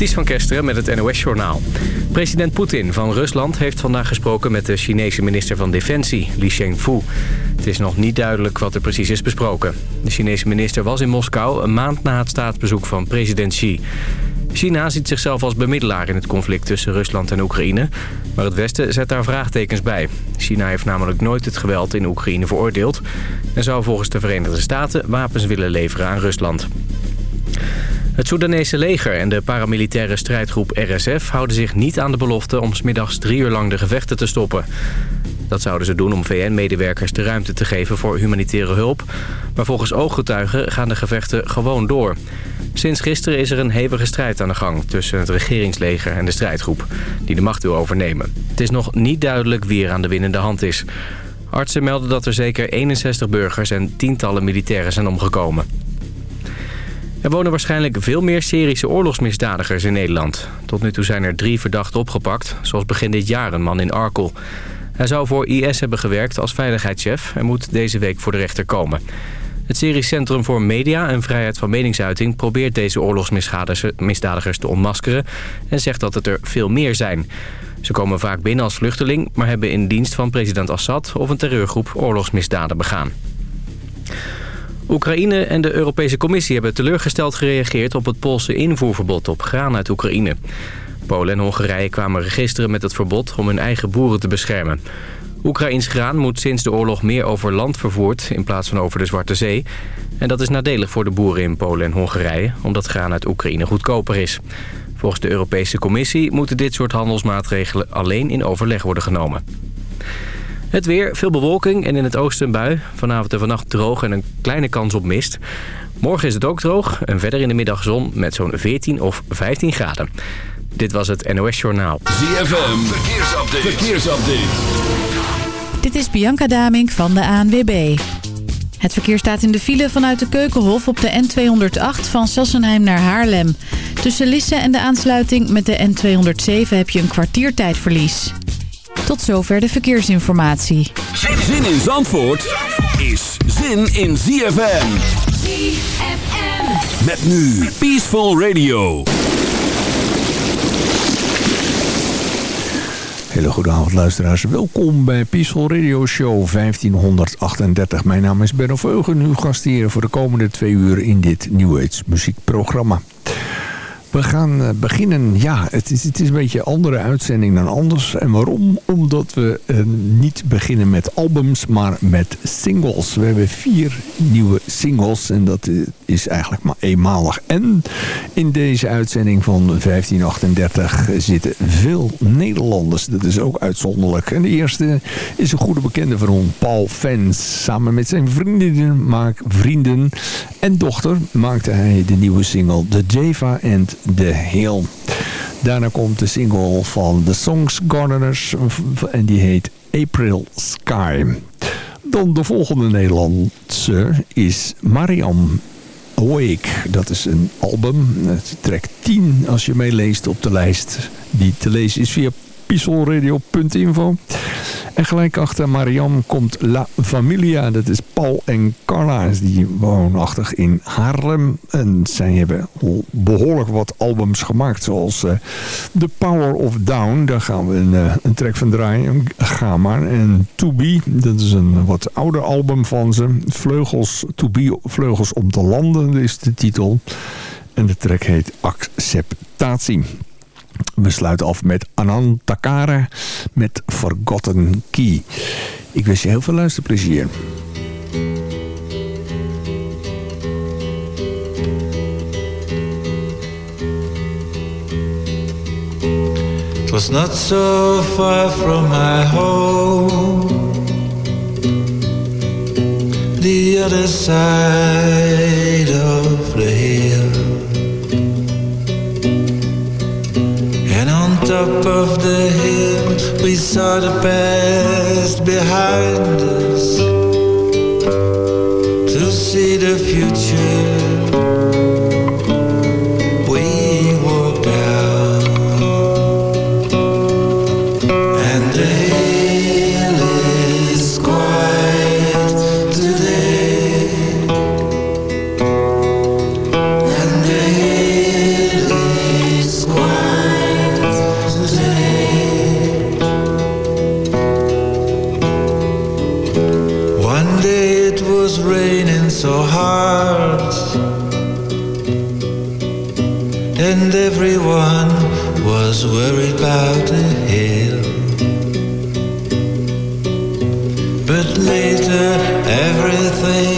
Ties van Kesteren met het NOS-journaal. President Poetin van Rusland heeft vandaag gesproken met de Chinese minister van Defensie, Li Shengfu. Het is nog niet duidelijk wat er precies is besproken. De Chinese minister was in Moskou een maand na het staatsbezoek van president Xi. China ziet zichzelf als bemiddelaar in het conflict tussen Rusland en Oekraïne. Maar het Westen zet daar vraagtekens bij. China heeft namelijk nooit het geweld in Oekraïne veroordeeld... en zou volgens de Verenigde Staten wapens willen leveren aan Rusland. Het Soedanese leger en de paramilitaire strijdgroep RSF houden zich niet aan de belofte om smiddags drie uur lang de gevechten te stoppen. Dat zouden ze doen om VN-medewerkers de ruimte te geven voor humanitaire hulp. Maar volgens ooggetuigen gaan de gevechten gewoon door. Sinds gisteren is er een hevige strijd aan de gang tussen het regeringsleger en de strijdgroep, die de macht wil overnemen. Het is nog niet duidelijk wie er aan de winnende hand is. Artsen melden dat er zeker 61 burgers en tientallen militairen zijn omgekomen. Er wonen waarschijnlijk veel meer Syrische oorlogsmisdadigers in Nederland. Tot nu toe zijn er drie verdachten opgepakt, zoals begin dit jaar een man in Arkel. Hij zou voor IS hebben gewerkt als veiligheidschef en moet deze week voor de rechter komen. Het Syrisch Centrum voor Media en Vrijheid van Meningsuiting probeert deze oorlogsmisdadigers te ontmaskeren en zegt dat het er veel meer zijn. Ze komen vaak binnen als vluchteling, maar hebben in dienst van president Assad of een terreurgroep oorlogsmisdaden begaan. Oekraïne en de Europese Commissie hebben teleurgesteld gereageerd op het Poolse invoerverbod op graan uit Oekraïne. Polen en Hongarije kwamen registeren met het verbod om hun eigen boeren te beschermen. Oekraïns graan moet sinds de oorlog meer over land vervoerd in plaats van over de Zwarte Zee. En dat is nadelig voor de boeren in Polen en Hongarije, omdat graan uit Oekraïne goedkoper is. Volgens de Europese Commissie moeten dit soort handelsmaatregelen alleen in overleg worden genomen. Het weer, veel bewolking en in het oosten een bui. Vanavond en vannacht droog en een kleine kans op mist. Morgen is het ook droog en verder in de middag zon met zo'n 14 of 15 graden. Dit was het NOS Journaal. ZFM, verkeersupdate. verkeersupdate. Dit is Bianca Damink van de ANWB. Het verkeer staat in de file vanuit de Keukenhof op de N208 van Sassenheim naar Haarlem. Tussen Lisse en de aansluiting met de N207 heb je een kwartiertijdverlies. Tot zover de verkeersinformatie. Zin in Zandvoort is zin in ZFM. ZFM. Met nu Peaceful Radio. Hele goede avond luisteraars. Welkom bij Peaceful Radio Show 1538. Mijn naam is Benno Veugen, uw gastheer voor de komende twee uur in dit New Age muziekprogramma. We gaan eh, beginnen. Ja, het is, het is een beetje een andere uitzending dan anders. En waarom? Omdat we uh, niet beginnen met albums, maar met singles. We hebben vier nieuwe singles en dat uh, is eigenlijk maar eenmalig. En in deze uitzending van 1538 zitten veel Nederlanders. Dat is ook uitzonderlijk. En de eerste is een goede bekende van ons, Paul Fens. Samen met zijn vrienden, maak, vrienden en dochter maakte hij de nieuwe single The Java and The Hill. Daarna komt de single van The Songs Gardeners en die heet April Sky. Dan de volgende Nederlandse is Mariam Awake. Dat is een album. Het trekt 10 als je meeleest op de lijst. Die te lezen is via pieselradio.info. En gelijk achter Mariam komt La Familia. Dat is Paul en Carla. Die woonachtig in Haarlem. En zij hebben behoorlijk wat albums gemaakt. Zoals uh, The Power of Down. Daar gaan we een, uh, een track van draaien. Ga maar. En To Be. Dat is een wat ouder album van ze. Vleugels, To Be, Vleugels om te landen is de titel. En de track heet Acceptatie. We sluiten af met Anand Takara met Forgotten Key. Ik wens je heel veel luisterplezier. It was not so far from my home The other side of the top of the hill we saw the past behind us. To see the future worried about the hill. But later everything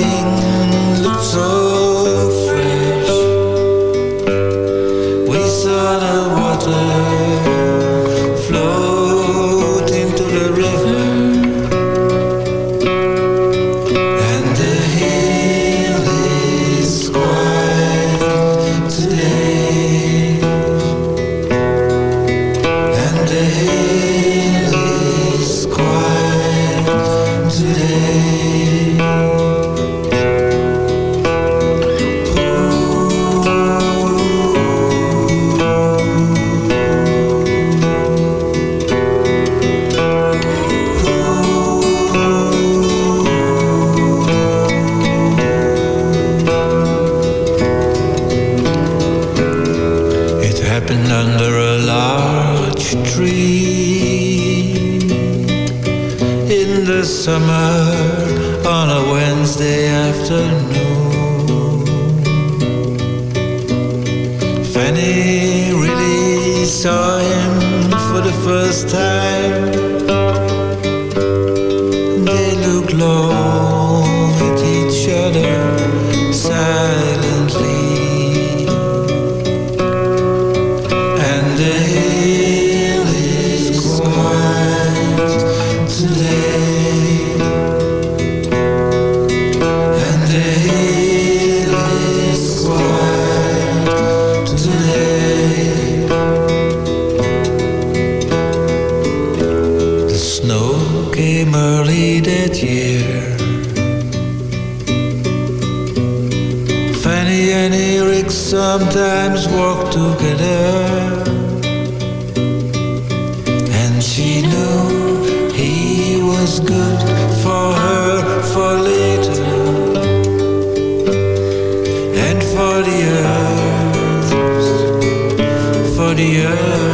Yeah. earth.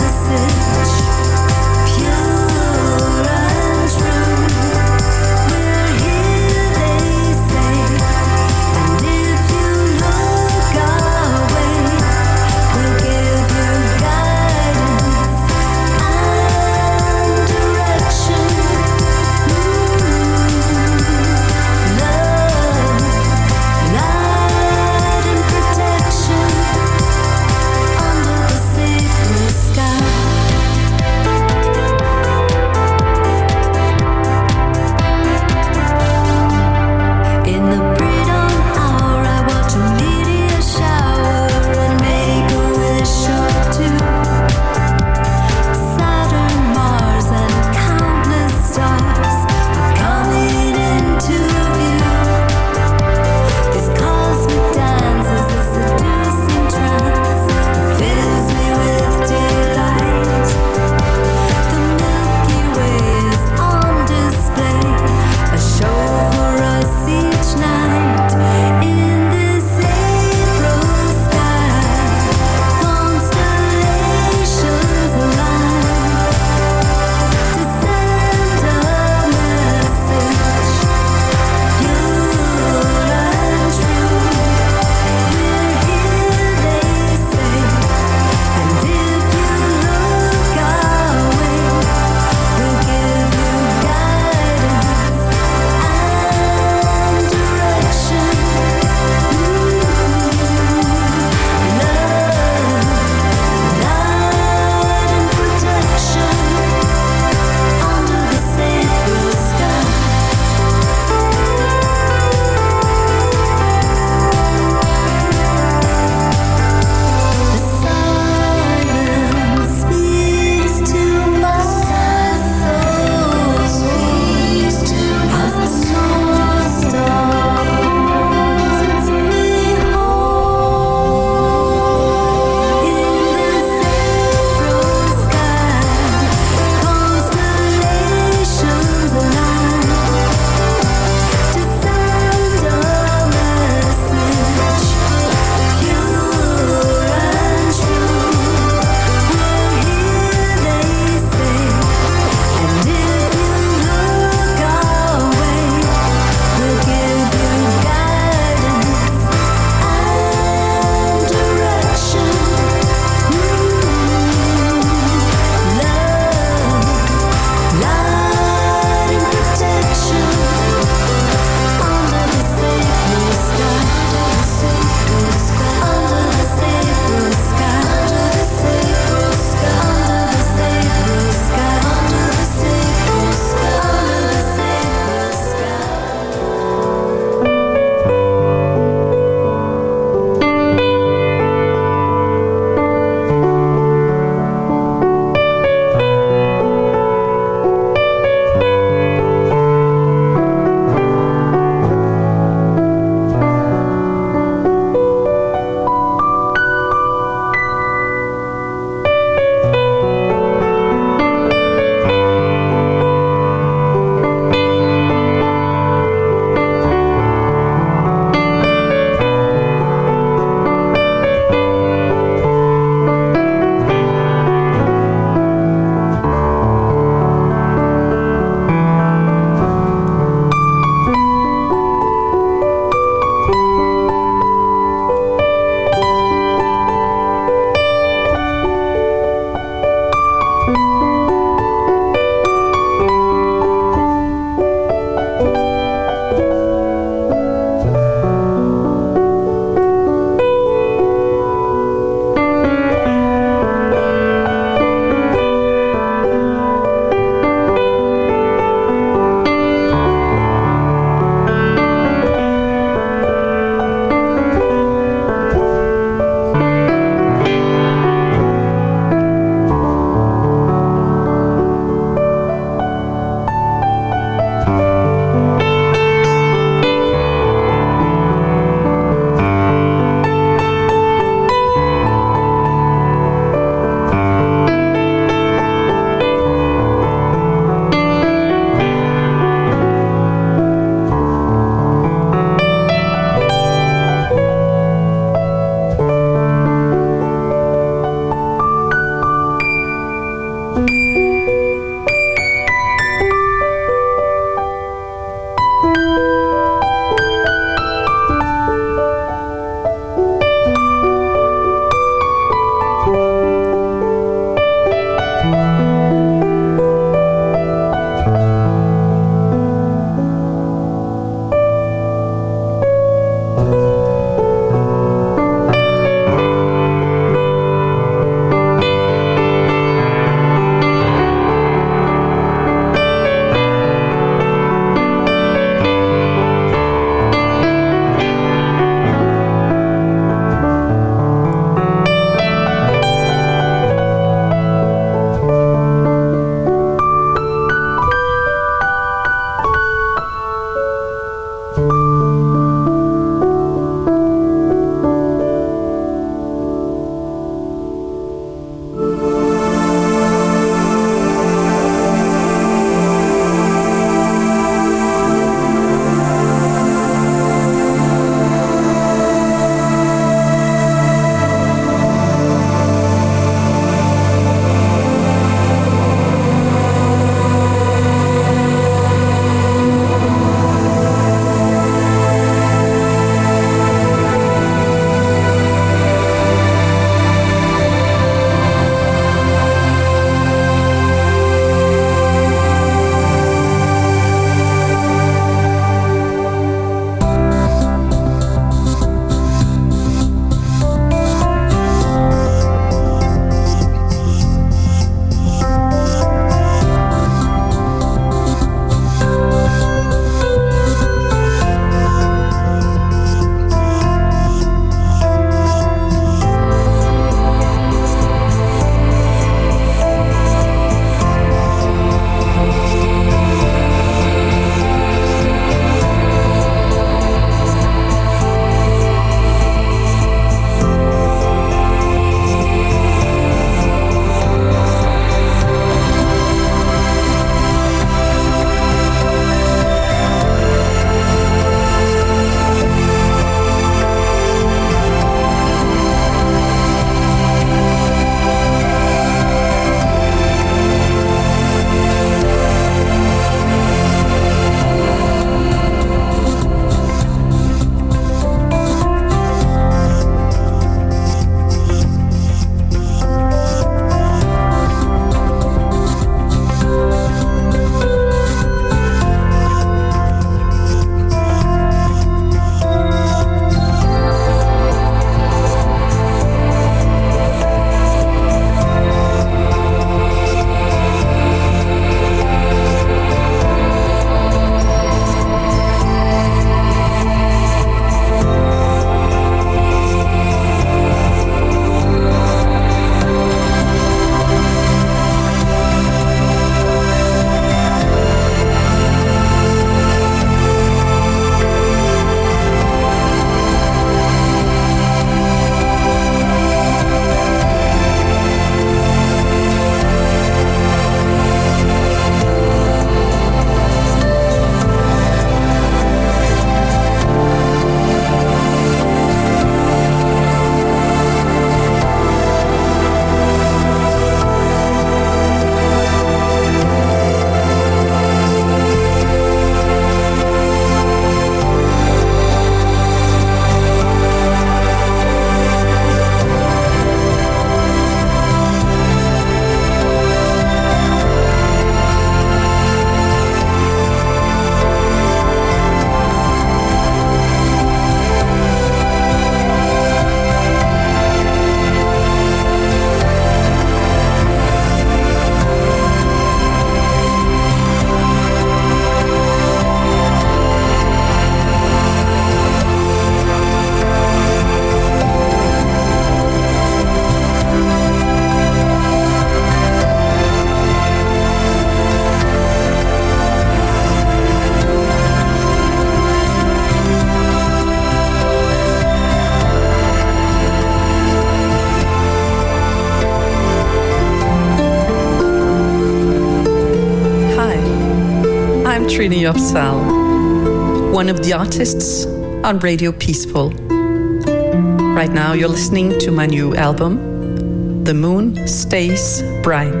Trini Upsal, one of the artists on Radio Peaceful. Right now, you're listening to my new album, The Moon Stays Bright.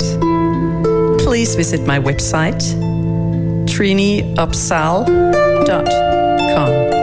Please visit my website, triniupsal.com.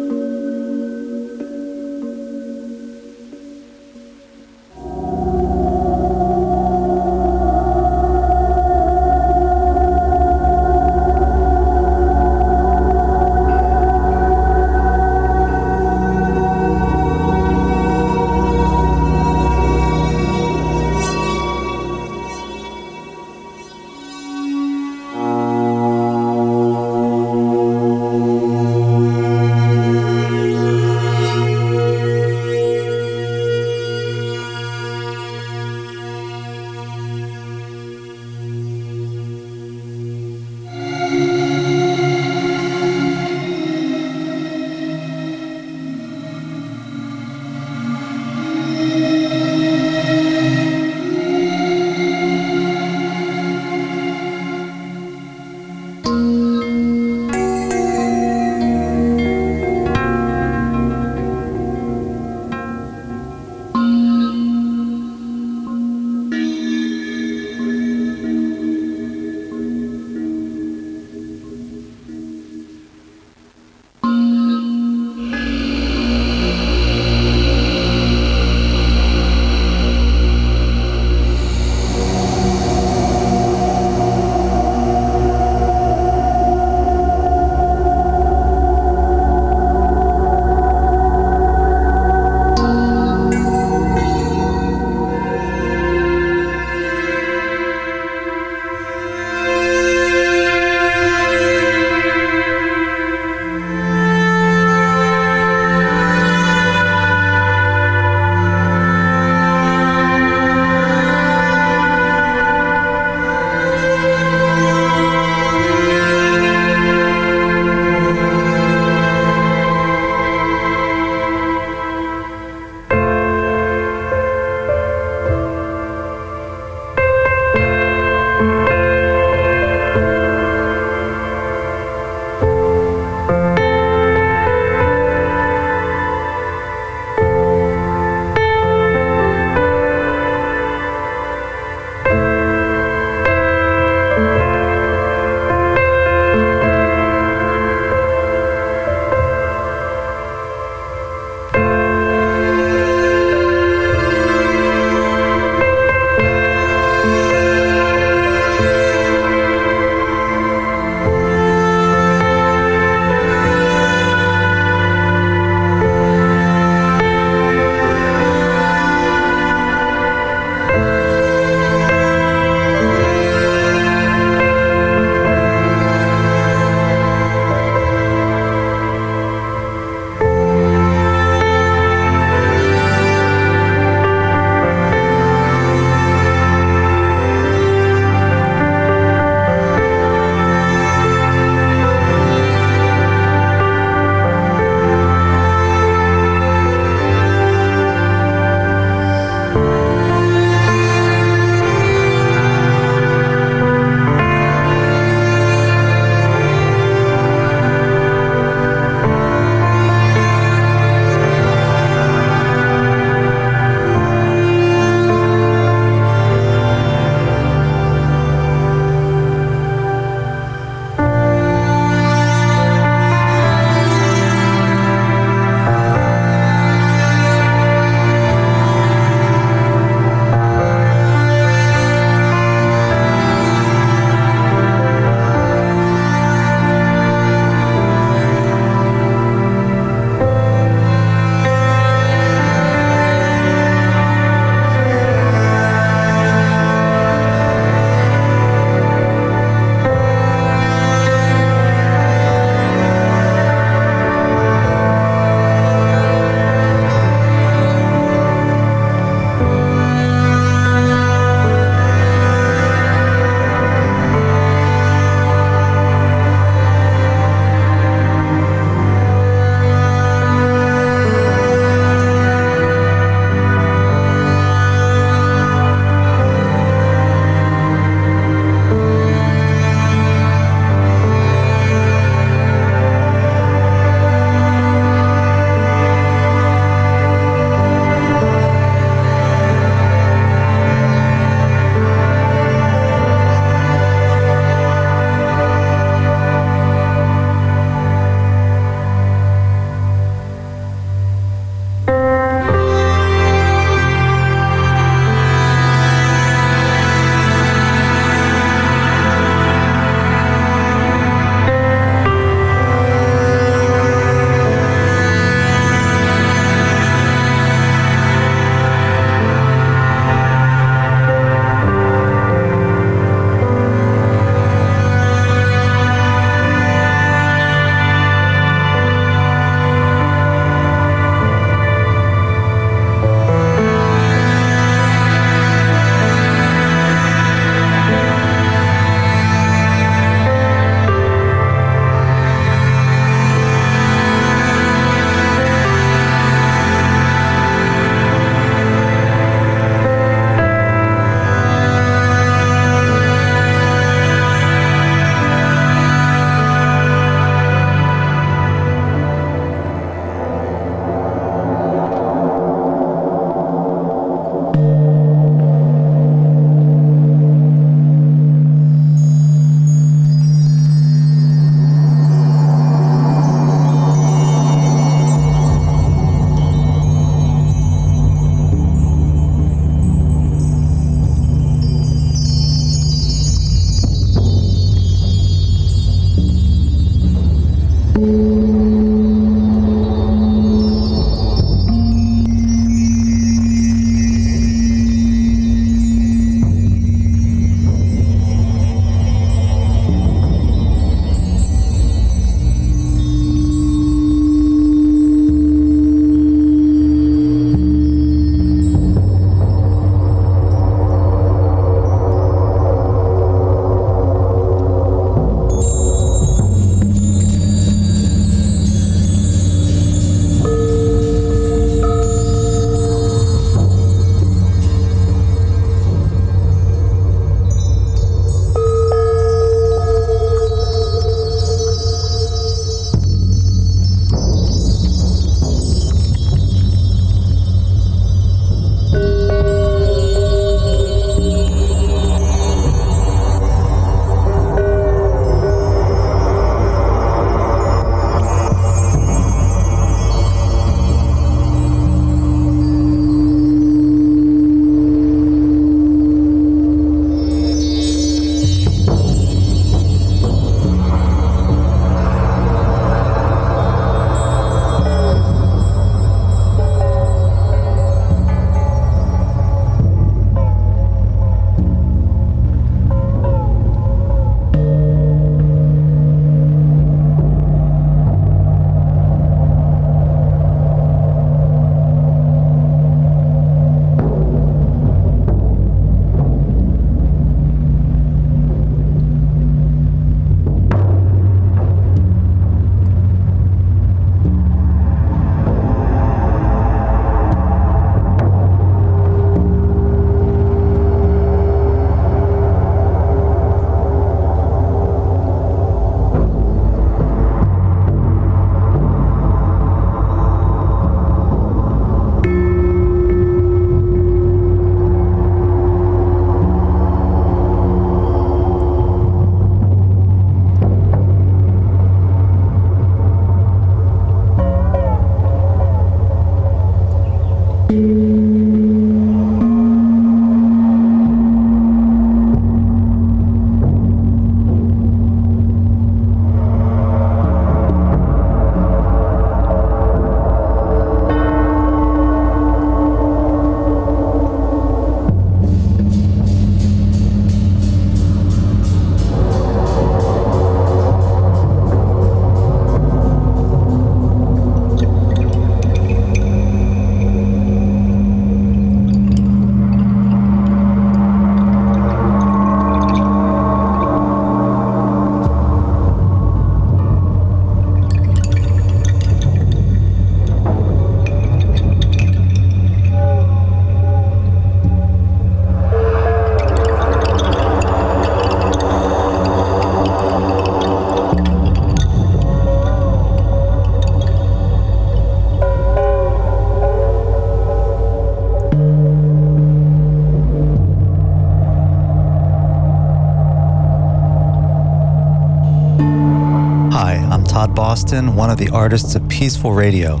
Boston, one of the artists of Peaceful Radio.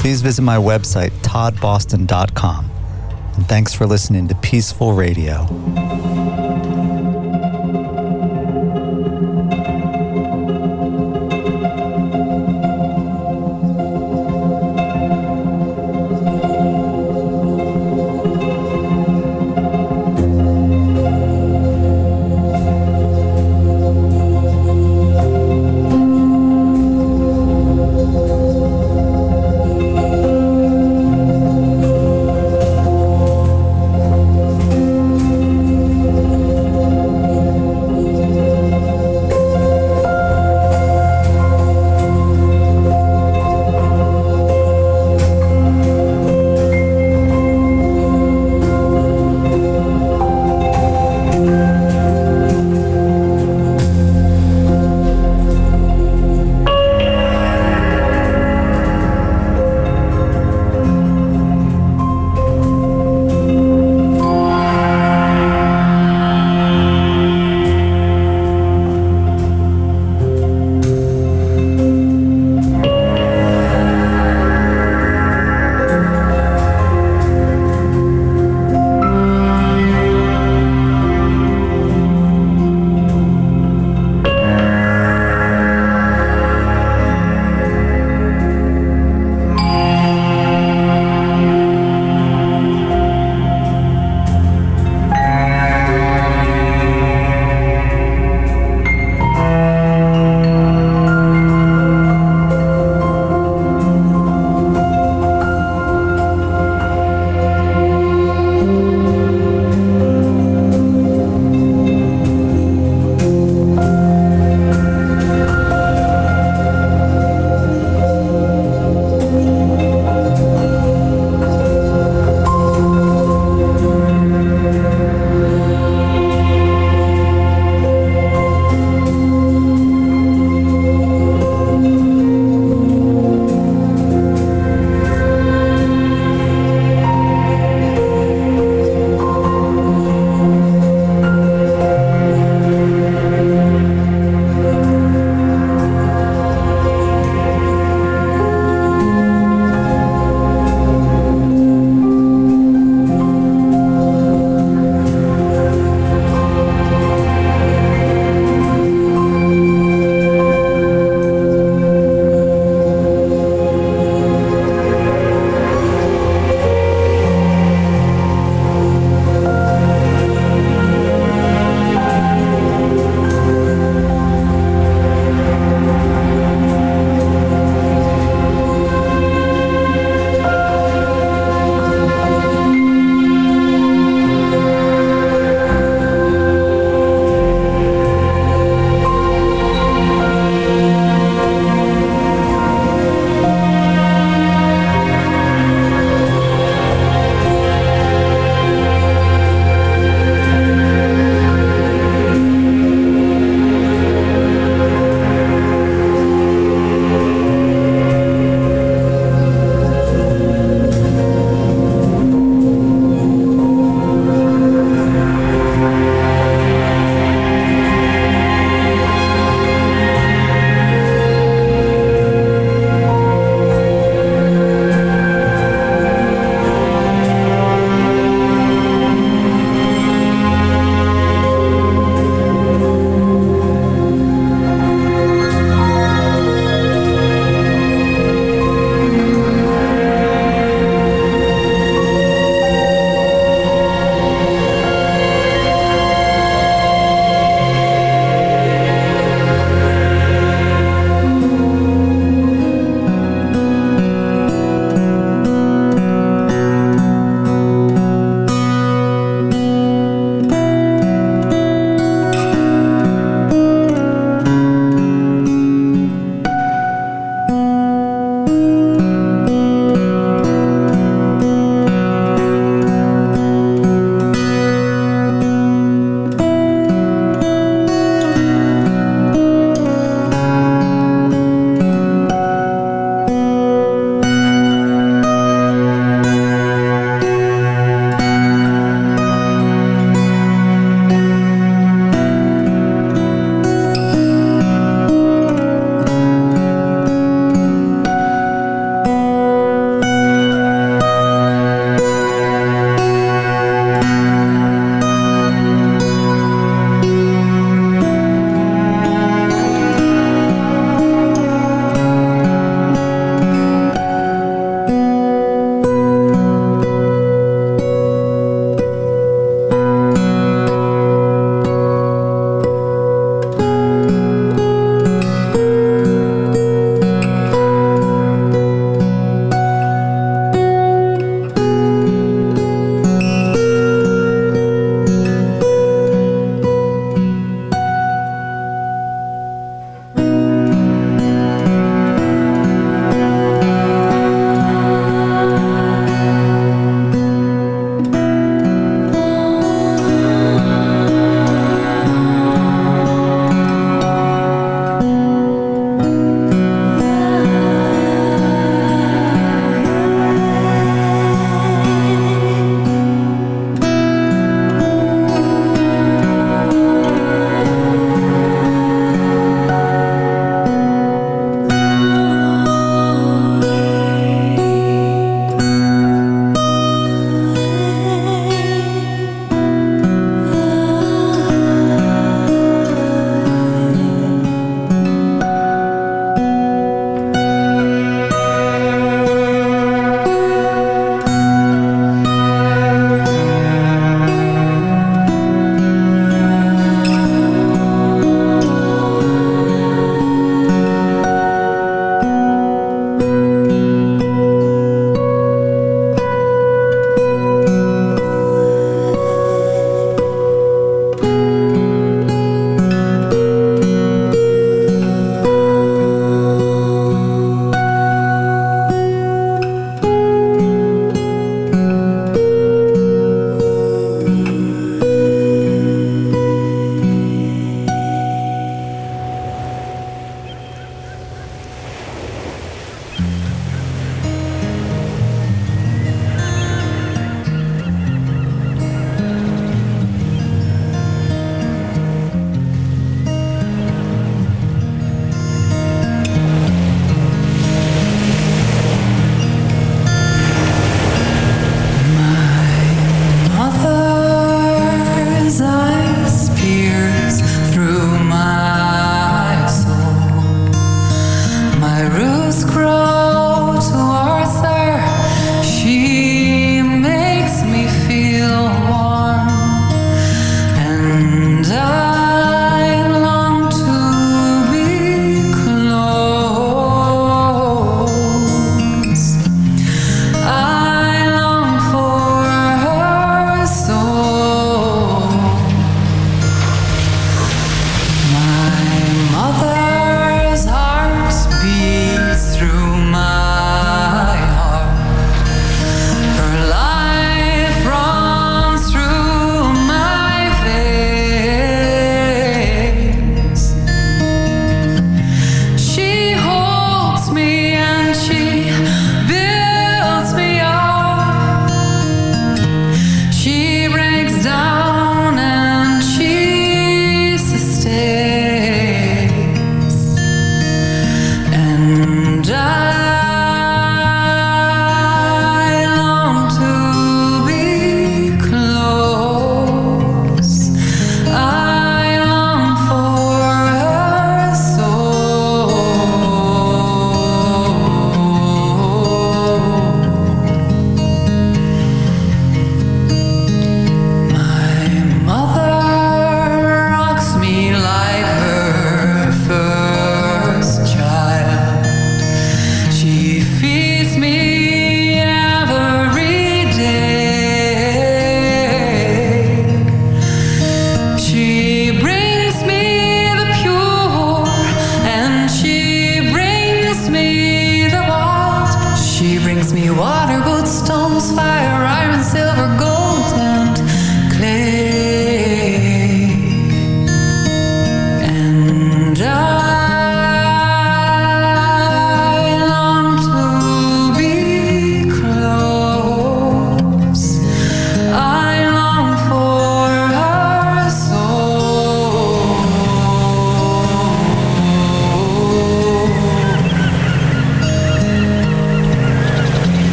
Please visit my website, toddboston.com. And thanks for listening to Peaceful Radio.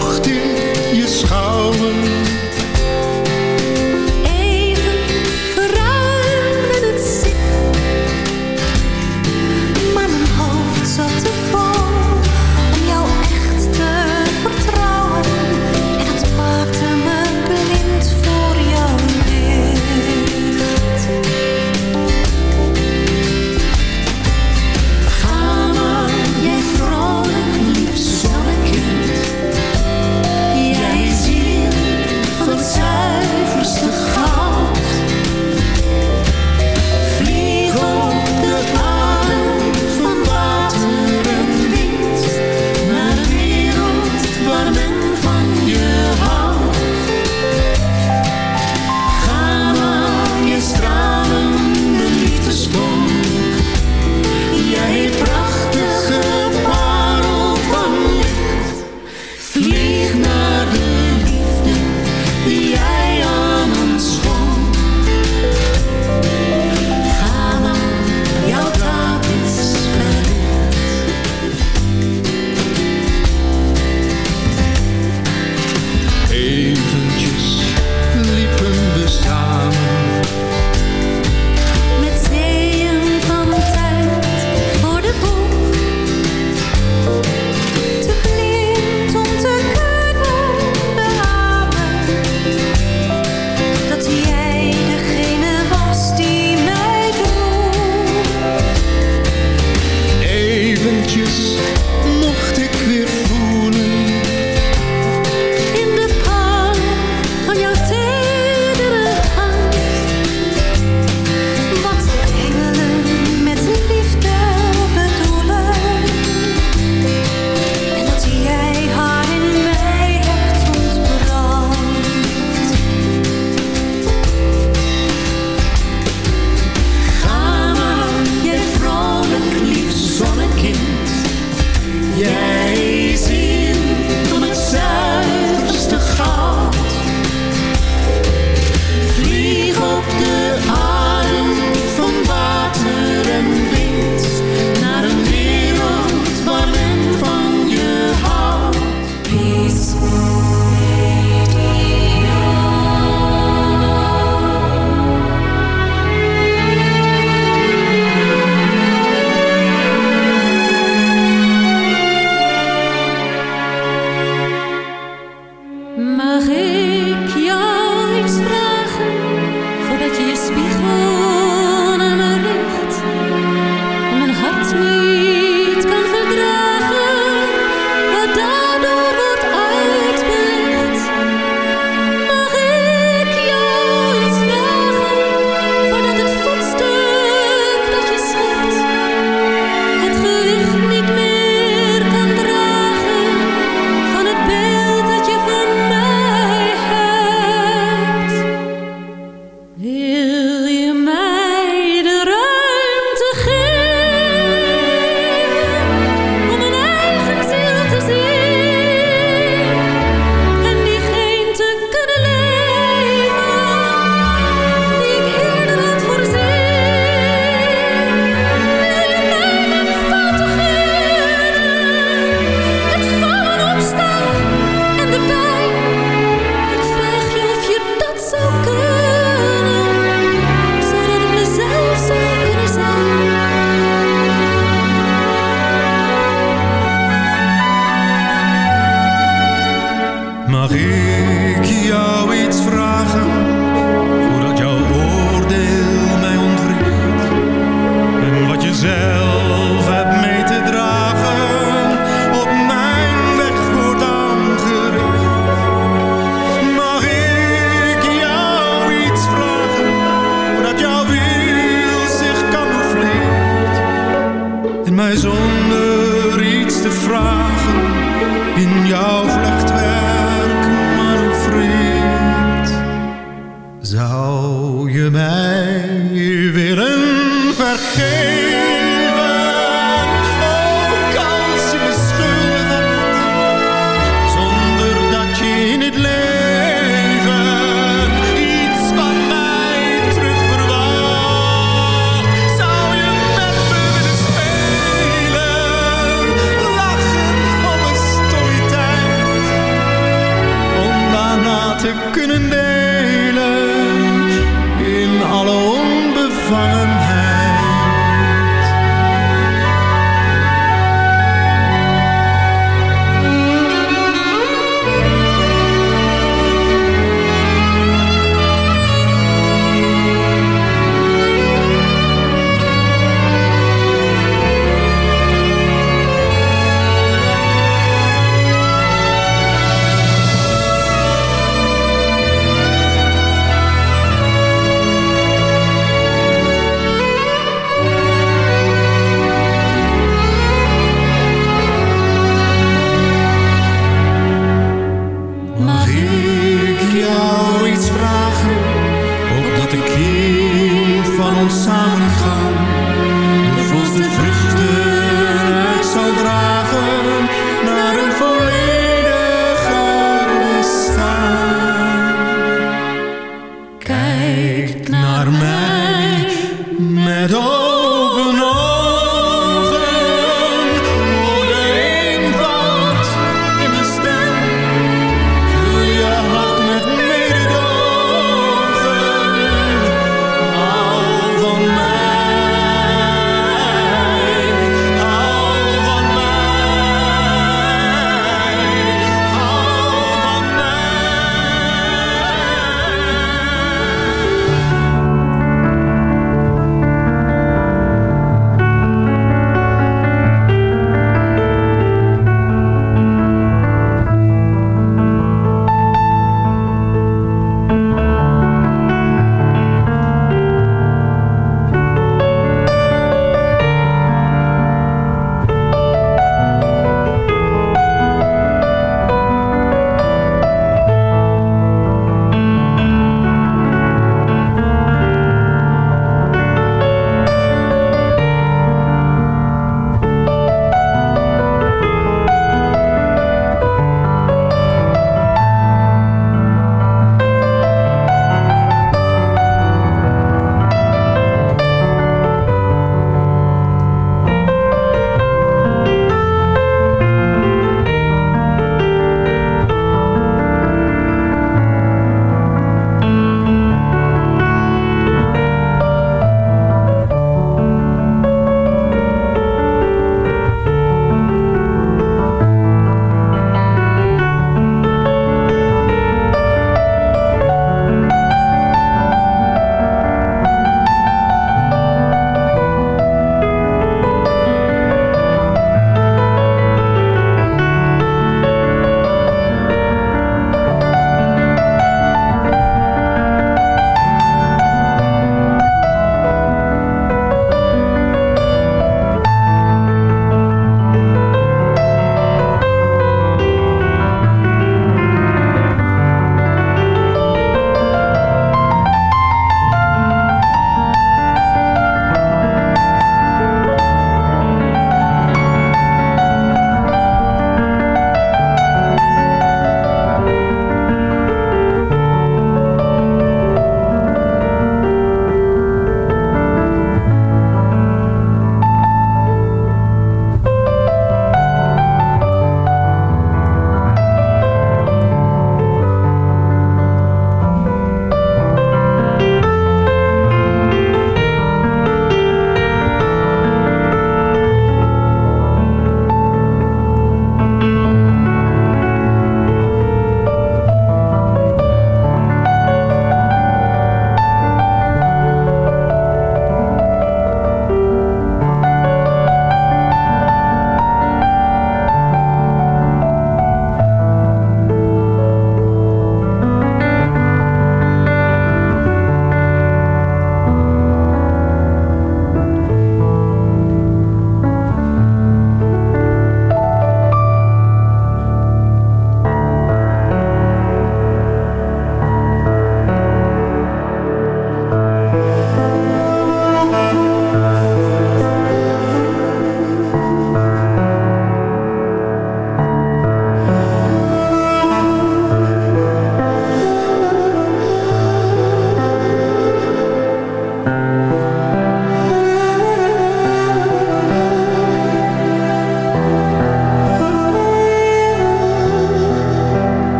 vocht in je schouwen.